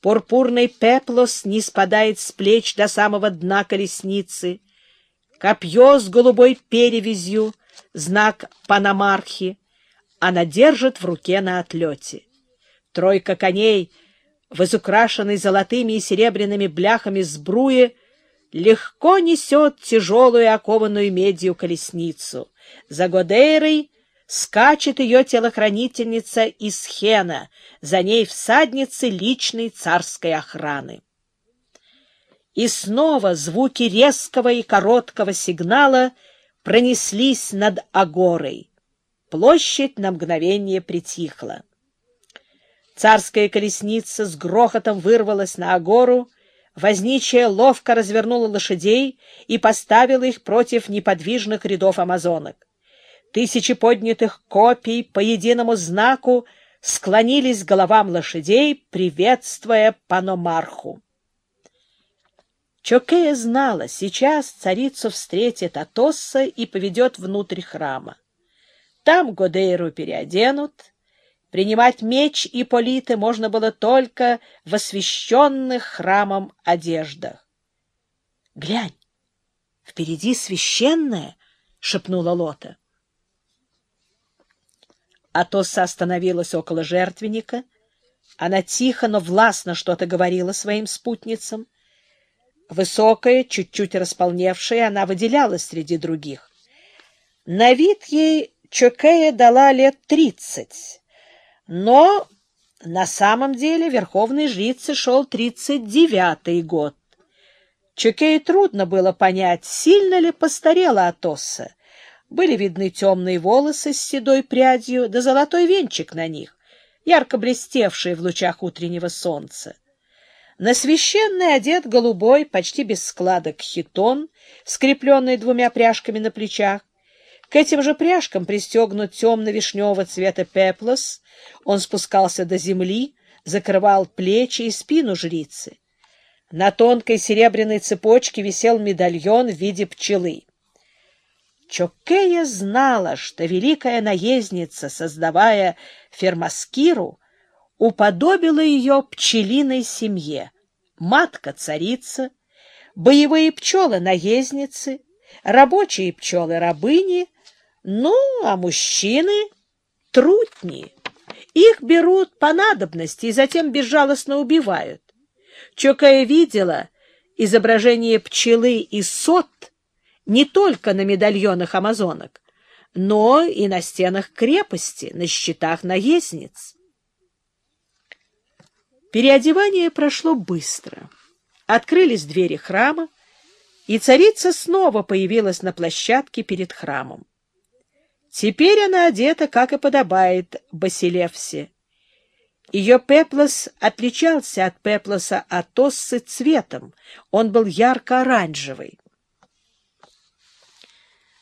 Пурпурный пеплос не спадает с плеч до самого дна колесницы. Копье с голубой перевязью — знак Панамархи. Она держит в руке на отлете. Тройка коней, возукрашенной золотыми и серебряными бляхами сбруи, легко несет тяжелую окованную медью колесницу. За Годейрой скачет ее телохранительница из Хена, за ней всадницы личной царской охраны. И снова звуки резкого и короткого сигнала пронеслись над Агорой. Площадь на мгновение притихла. Царская колесница с грохотом вырвалась на Агору, Возничая ловко развернула лошадей и поставила их против неподвижных рядов амазонок. Тысячи поднятых копий по единому знаку склонились головам лошадей, приветствуя Паномарху. Чокея знала, сейчас царицу встретит Атосса и поведет внутрь храма. Там Годейру переоденут, принимать меч и политы можно было только в освященных храмом одеждах. — Глянь, впереди священное, — шепнула Лота. Атоса остановилась около жертвенника. Она тихо, но властно что-то говорила своим спутницам. Высокая, чуть-чуть располневшая, она выделялась среди других. На вид ей Чокея дала лет тридцать, но на самом деле верховной жрице шел тридцать девятый год. Чокее трудно было понять, сильно ли постарела Атосса. Были видны темные волосы с седой прядью, да золотой венчик на них, ярко блестевший в лучах утреннего солнца. На священный одет голубой, почти без складок хитон, скрепленный двумя пряжками на плечах. К этим же пряжкам пристегнут темно-вишневого цвета пеплос. Он спускался до земли, закрывал плечи и спину жрицы. На тонкой серебряной цепочке висел медальон в виде пчелы. Чоккея знала, что великая наездница, создавая Фермаскиру, уподобила ее пчелиной семье. Матка-царица, боевые пчелы-наездницы, рабочие пчелы-рабыни, ну, а мужчины — трутни. Их берут по надобности и затем безжалостно убивают. Чокая видела изображение пчелы и сот — не только на медальонах амазонок, но и на стенах крепости, на щитах наездниц. Переодевание прошло быстро. Открылись двери храма, и царица снова появилась на площадке перед храмом. Теперь она одета, как и подобает Басилевсе. Ее пеплос отличался от пеплоса Атоссы цветом, он был ярко-оранжевый.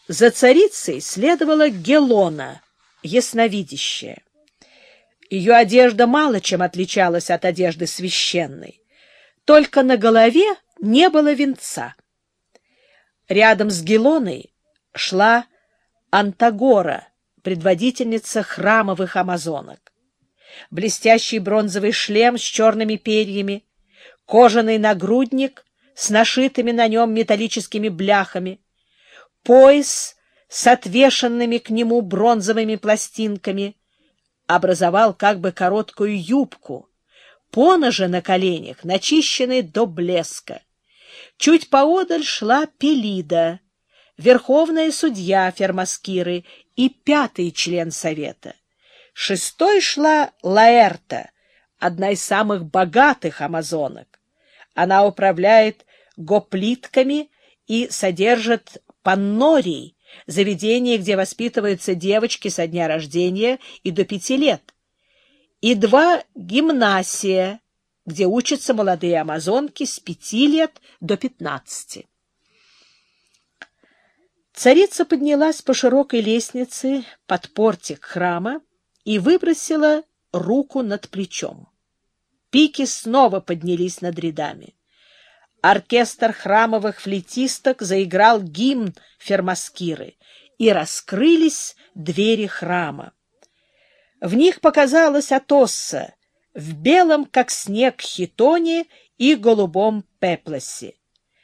За царицей следовала Гелона, ясновидящая. Ее одежда мало чем отличалась от одежды священной. Только на голове не было венца. Рядом с Гелоной шла Антагора, предводительница храмовых амазонок. Блестящий бронзовый шлем с черными перьями, кожаный нагрудник с нашитыми на нем металлическими бляхами — Пояс с отвешенными к нему бронзовыми пластинками образовал как бы короткую юбку, поножи на коленях, начищенные до блеска. Чуть поодаль шла Пелида, верховная судья Фермаскиры и пятый член совета. Шестой шла Лаэрта, одна из самых богатых амазонок. Она управляет гоплитками и содержит паннорий, заведение, где воспитываются девочки со дня рождения и до пяти лет, и два гимнасия, где учатся молодые амазонки с пяти лет до пятнадцати. Царица поднялась по широкой лестнице под портик храма и выбросила руку над плечом. Пики снова поднялись над рядами оркестр храмовых флетисток заиграл гимн Фермаскиры, и раскрылись двери храма. В них показалась Атосса в белом, как снег, хитоне и голубом пеплосе.